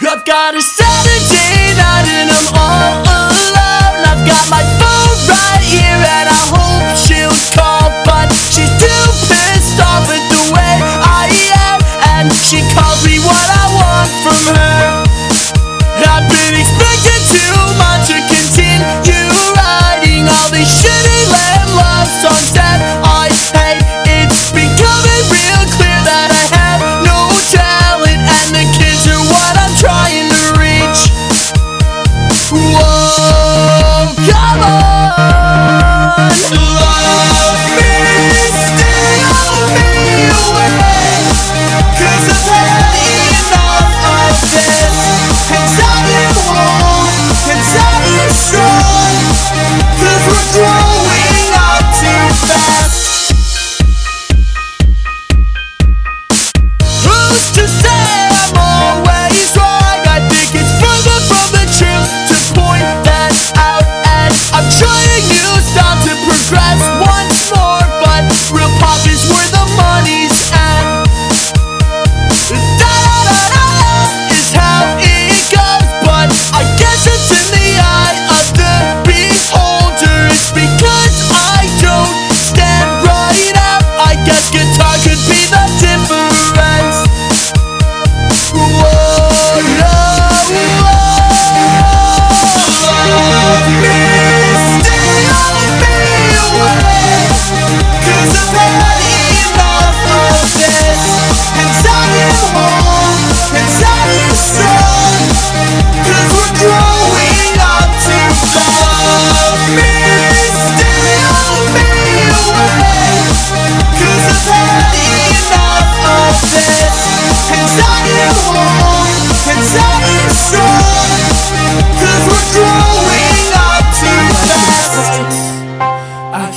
I've got a Saturday night and I'm all alone. I've got my phone right here and I hope she'll call, but she's too pissed off at the way I am, and she calls me what I want from her. I've been expecting.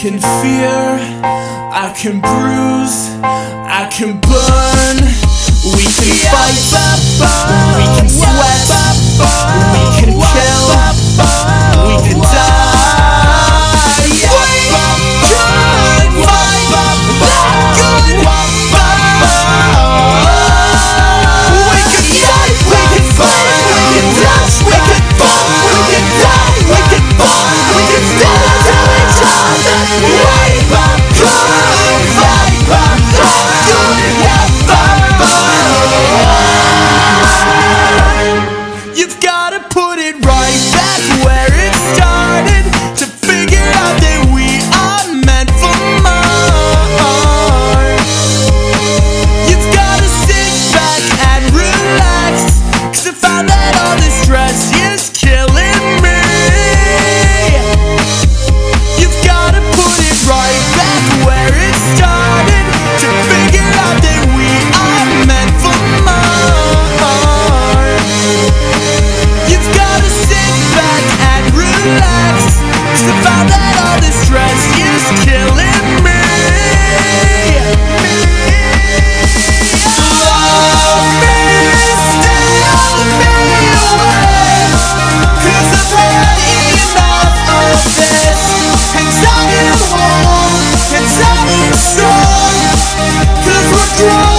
can fear, I can bruise, I can burn. We can fight the fire. you